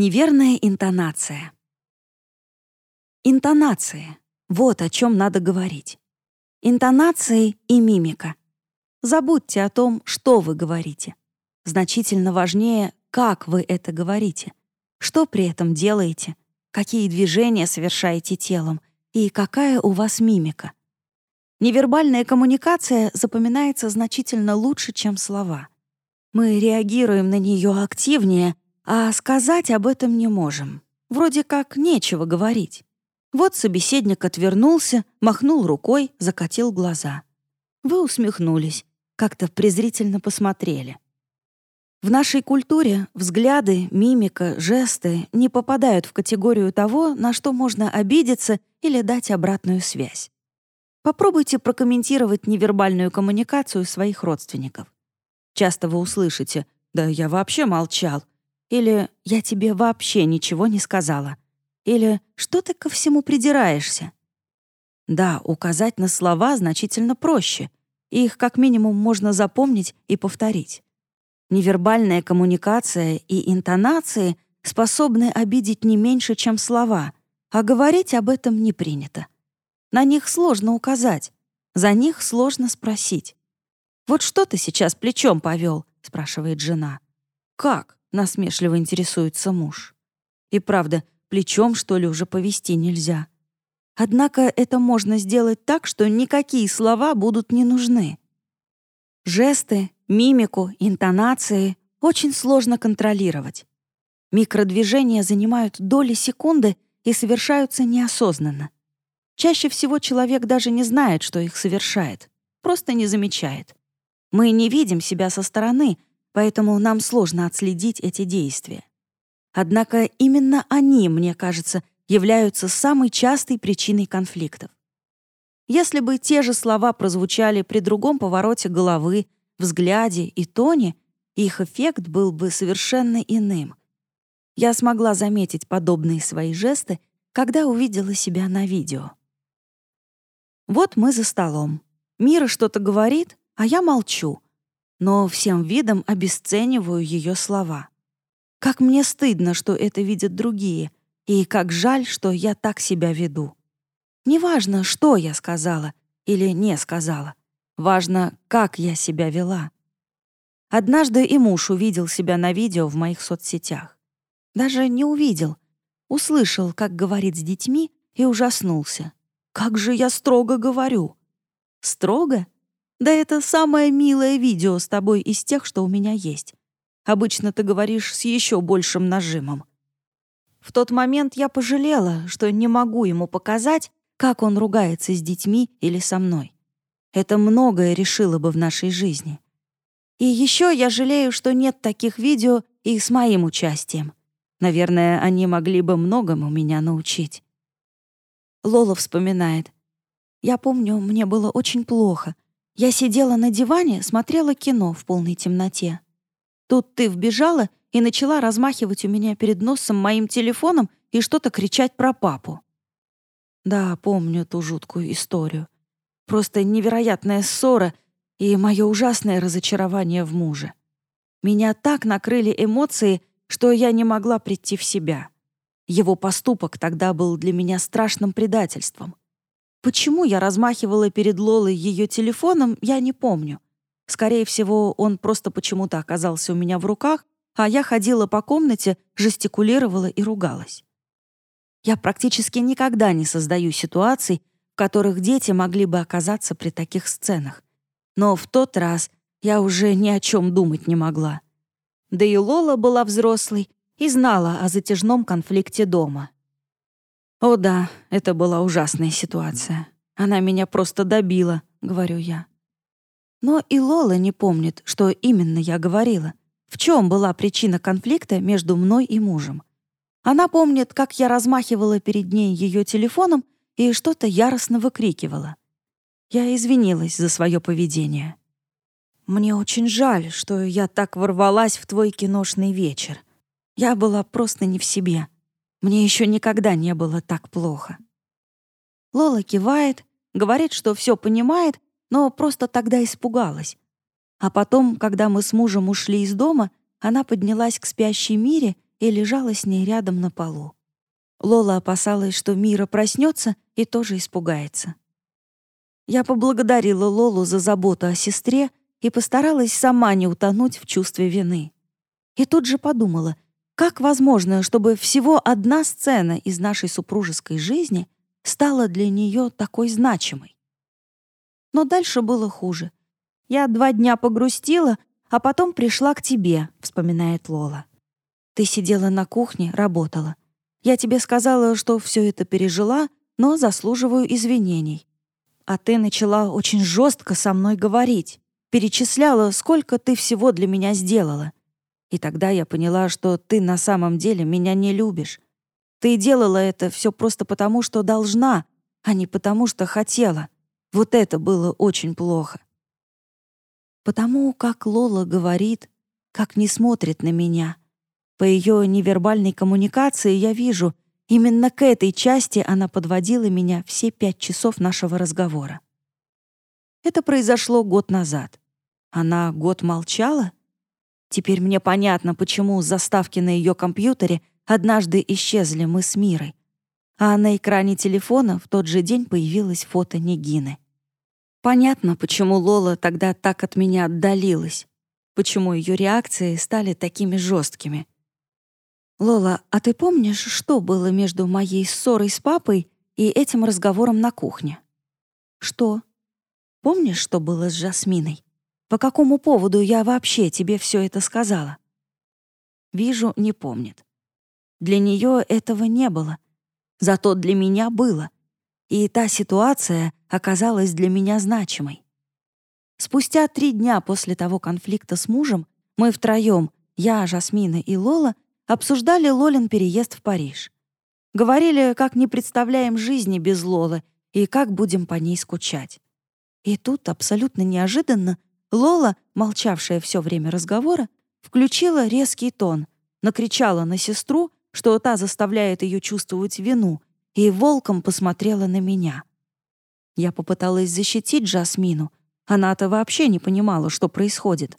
Неверная интонация. Интонации. Вот о чем надо говорить. Интонации и мимика. Забудьте о том, что вы говорите. Значительно важнее, как вы это говорите. Что при этом делаете, какие движения совершаете телом и какая у вас мимика. Невербальная коммуникация запоминается значительно лучше, чем слова. Мы реагируем на нее активнее, а сказать об этом не можем. Вроде как нечего говорить. Вот собеседник отвернулся, махнул рукой, закатил глаза. Вы усмехнулись, как-то презрительно посмотрели. В нашей культуре взгляды, мимика, жесты не попадают в категорию того, на что можно обидеться или дать обратную связь. Попробуйте прокомментировать невербальную коммуникацию своих родственников. Часто вы услышите «Да я вообще молчал» или «Я тебе вообще ничего не сказала» или «Что ты ко всему придираешься?» Да, указать на слова значительно проще. Их как минимум можно запомнить и повторить. Невербальная коммуникация и интонации способны обидеть не меньше, чем слова, а говорить об этом не принято. На них сложно указать, за них сложно спросить. «Вот что ты сейчас плечом повел?» — спрашивает жена. «Как?» — насмешливо интересуется муж. И правда, плечом, что ли, уже повести нельзя. Однако это можно сделать так, что никакие слова будут не нужны. Жесты, мимику, интонации очень сложно контролировать. Микродвижения занимают доли секунды и совершаются неосознанно. Чаще всего человек даже не знает, что их совершает, просто не замечает. Мы не видим себя со стороны, поэтому нам сложно отследить эти действия. Однако именно они, мне кажется, являются самой частой причиной конфликтов. Если бы те же слова прозвучали при другом повороте головы, взгляде и тоне, их эффект был бы совершенно иным. Я смогла заметить подобные свои жесты, когда увидела себя на видео. Вот мы за столом. Мира что-то говорит, а я молчу, но всем видом обесцениваю ее слова. Как мне стыдно, что это видят другие, и как жаль, что я так себя веду. Неважно, что я сказала или не сказала. Важно, как я себя вела. Однажды и муж увидел себя на видео в моих соцсетях. Даже не увидел. Услышал, как говорит с детьми, и ужаснулся. «Как же я строго говорю!» «Строго?» Да это самое милое видео с тобой из тех, что у меня есть. Обычно ты говоришь с еще большим нажимом. В тот момент я пожалела, что не могу ему показать, как он ругается с детьми или со мной. Это многое решило бы в нашей жизни. И еще я жалею, что нет таких видео и с моим участием. Наверное, они могли бы многому меня научить. Лола вспоминает. «Я помню, мне было очень плохо, я сидела на диване, смотрела кино в полной темноте. Тут ты вбежала и начала размахивать у меня перед носом моим телефоном и что-то кричать про папу. Да, помню ту жуткую историю. Просто невероятная ссора и мое ужасное разочарование в муже. Меня так накрыли эмоции, что я не могла прийти в себя. Его поступок тогда был для меня страшным предательством. Почему я размахивала перед Лолой ее телефоном, я не помню. Скорее всего, он просто почему-то оказался у меня в руках, а я ходила по комнате, жестикулировала и ругалась. Я практически никогда не создаю ситуаций, в которых дети могли бы оказаться при таких сценах. Но в тот раз я уже ни о чем думать не могла. Да и Лола была взрослой и знала о затяжном конфликте дома. «О да, это была ужасная ситуация. Она меня просто добила», — говорю я. Но и Лола не помнит, что именно я говорила. В чем была причина конфликта между мной и мужем. Она помнит, как я размахивала перед ней ее телефоном и что-то яростно выкрикивала. Я извинилась за свое поведение. «Мне очень жаль, что я так ворвалась в твой киношный вечер. Я была просто не в себе», мне еще никогда не было так плохо. Лола кивает, говорит, что все понимает, но просто тогда испугалась. А потом, когда мы с мужем ушли из дома, она поднялась к спящей Мире и лежала с ней рядом на полу. Лола опасалась, что Мира проснется и тоже испугается. Я поблагодарила Лолу за заботу о сестре и постаралась сама не утонуть в чувстве вины. И тут же подумала, как возможно, чтобы всего одна сцена из нашей супружеской жизни стала для нее такой значимой? Но дальше было хуже. Я два дня погрустила, а потом пришла к тебе, вспоминает Лола. Ты сидела на кухне, работала. Я тебе сказала, что все это пережила, но заслуживаю извинений. А ты начала очень жестко со мной говорить, перечисляла, сколько ты всего для меня сделала. И тогда я поняла, что ты на самом деле меня не любишь. Ты делала это все просто потому, что должна, а не потому, что хотела. Вот это было очень плохо. Потому как Лола говорит, как не смотрит на меня. По ее невербальной коммуникации я вижу, именно к этой части она подводила меня все пять часов нашего разговора. Это произошло год назад. Она год молчала? Теперь мне понятно, почему заставки на ее компьютере однажды исчезли мы с Мирой. А на экране телефона в тот же день появилось фото Нигины. Понятно, почему Лола тогда так от меня отдалилась, почему ее реакции стали такими жесткими. «Лола, а ты помнишь, что было между моей ссорой с папой и этим разговором на кухне?» «Что? Помнишь, что было с Жасминой? По какому поводу я вообще тебе все это сказала?» Вижу, не помнит. Для нее этого не было. Зато для меня было. И та ситуация оказалась для меня значимой. Спустя три дня после того конфликта с мужем мы втроем, я, Жасмина и Лола, обсуждали Лолин переезд в Париж. Говорили, как не представляем жизни без Лолы и как будем по ней скучать. И тут, абсолютно неожиданно, Лола, молчавшая все время разговора, включила резкий тон, накричала на сестру, что та заставляет ее чувствовать вину, и волком посмотрела на меня. Я попыталась защитить Джасмину. Она-то вообще не понимала, что происходит.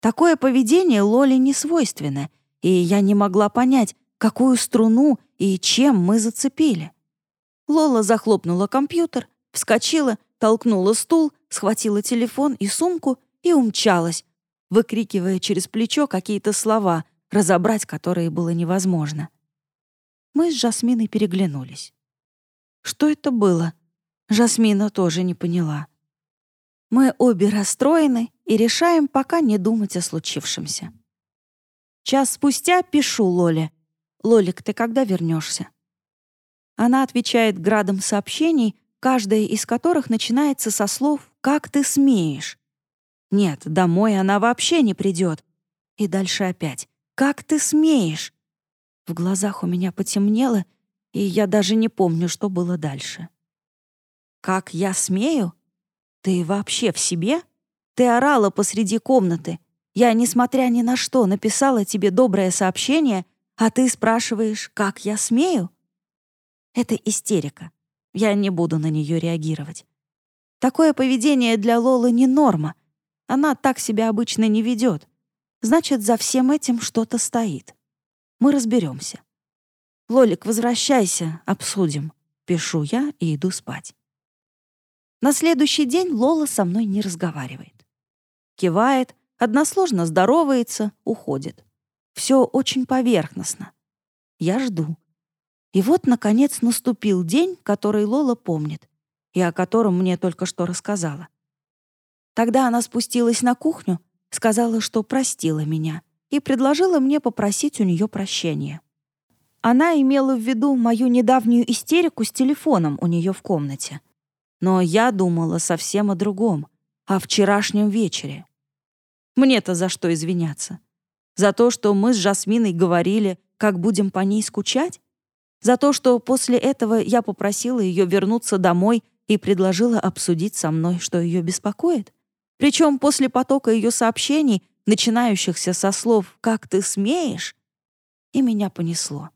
Такое поведение Лоле не свойственно, и я не могла понять, какую струну и чем мы зацепили. Лола захлопнула компьютер, вскочила, толкнула стул, схватила телефон и сумку и умчалась, выкрикивая через плечо какие-то слова, разобрать которые было невозможно. Мы с Жасминой переглянулись. Что это было? Жасмина тоже не поняла. Мы обе расстроены и решаем пока не думать о случившемся. Час спустя пишу Лоле. «Лолик, ты когда вернешься? Она отвечает градом сообщений, каждая из которых начинается со слов «Как ты смеешь?». Нет, домой она вообще не придет. И дальше опять «Как ты смеешь?». В глазах у меня потемнело, и я даже не помню, что было дальше. «Как я смею? Ты вообще в себе? Ты орала посреди комнаты. Я, несмотря ни на что, написала тебе доброе сообщение, а ты спрашиваешь, как я смею?» Это истерика. Я не буду на нее реагировать. Такое поведение для Лолы не норма. Она так себя обычно не ведет. Значит, за всем этим что-то стоит. Мы разберемся. «Лолик, возвращайся, обсудим», — пишу я и иду спать. На следующий день Лола со мной не разговаривает. Кивает, односложно здоровается, уходит. Все очень поверхностно. Я жду. И вот, наконец, наступил день, который Лола помнит, и о котором мне только что рассказала. Тогда она спустилась на кухню, сказала, что простила меня, и предложила мне попросить у нее прощения. Она имела в виду мою недавнюю истерику с телефоном у нее в комнате — но я думала совсем о другом, о вчерашнем вечере. Мне-то за что извиняться? За то, что мы с Жасминой говорили, как будем по ней скучать? За то, что после этого я попросила ее вернуться домой и предложила обсудить со мной, что ее беспокоит? Причем после потока ее сообщений, начинающихся со слов «как ты смеешь», и меня понесло.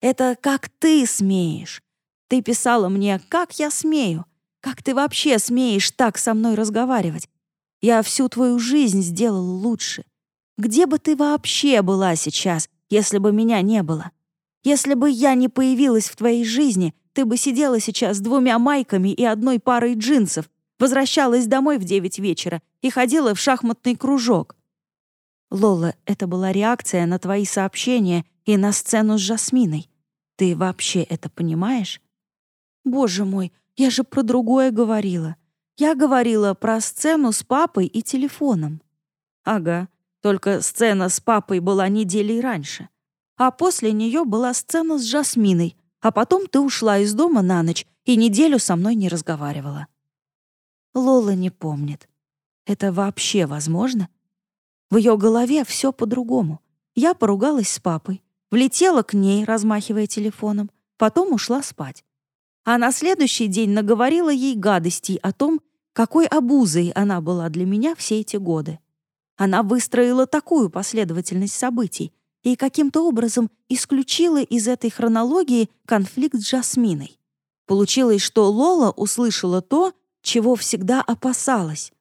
Это «как ты смеешь». Ты писала мне «как я смею», как ты вообще смеешь так со мной разговаривать? Я всю твою жизнь сделал лучше. Где бы ты вообще была сейчас, если бы меня не было. Если бы я не появилась в твоей жизни, ты бы сидела сейчас с двумя майками и одной парой джинсов, возвращалась домой в девять вечера и ходила в шахматный кружок. Лола, это была реакция на твои сообщения и на сцену с Жасминой. Ты вообще это понимаешь? Боже мой, я же про другое говорила. Я говорила про сцену с папой и телефоном. Ага, только сцена с папой была неделей раньше. А после нее была сцена с Жасминой, а потом ты ушла из дома на ночь и неделю со мной не разговаривала. Лола не помнит. Это вообще возможно? В ее голове все по-другому. Я поругалась с папой, влетела к ней, размахивая телефоном, потом ушла спать. А на следующий день наговорила ей гадостей о том, какой обузой она была для меня все эти годы. Она выстроила такую последовательность событий и каким-то образом исключила из этой хронологии конфликт с Жасминой. Получилось, что Лола услышала то, чего всегда опасалась.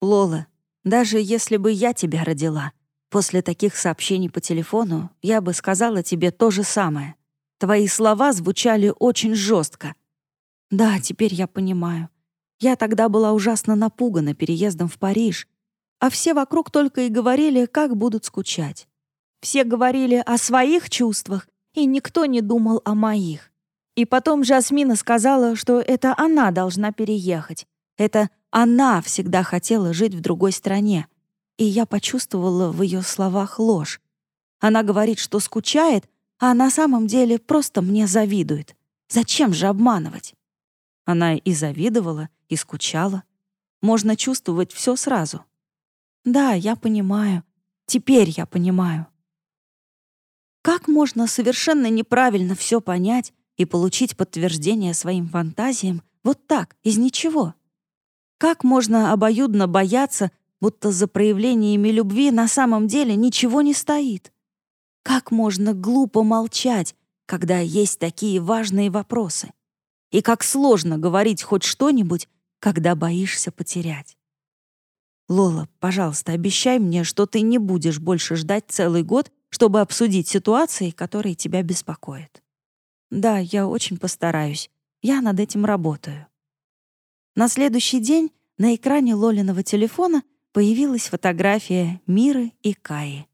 «Лола, даже если бы я тебя родила, после таких сообщений по телефону я бы сказала тебе то же самое. Твои слова звучали очень жестко. Да, теперь я понимаю. Я тогда была ужасно напугана переездом в Париж, а все вокруг только и говорили, как будут скучать. Все говорили о своих чувствах, и никто не думал о моих. И потом Жасмина сказала, что это она должна переехать. Это она всегда хотела жить в другой стране. И я почувствовала в ее словах ложь. Она говорит, что скучает, а на самом деле просто мне завидует. Зачем же обманывать? Она и завидовала, и скучала. Можно чувствовать все сразу. Да, я понимаю. Теперь я понимаю. Как можно совершенно неправильно все понять и получить подтверждение своим фантазиям вот так, из ничего? Как можно обоюдно бояться, будто за проявлениями любви на самом деле ничего не стоит? Как можно глупо молчать, когда есть такие важные вопросы? И как сложно говорить хоть что-нибудь, когда боишься потерять. «Лола, пожалуйста, обещай мне, что ты не будешь больше ждать целый год, чтобы обсудить ситуации, которые тебя беспокоят». «Да, я очень постараюсь. Я над этим работаю». На следующий день на экране Лолиного телефона появилась фотография Миры и Каи.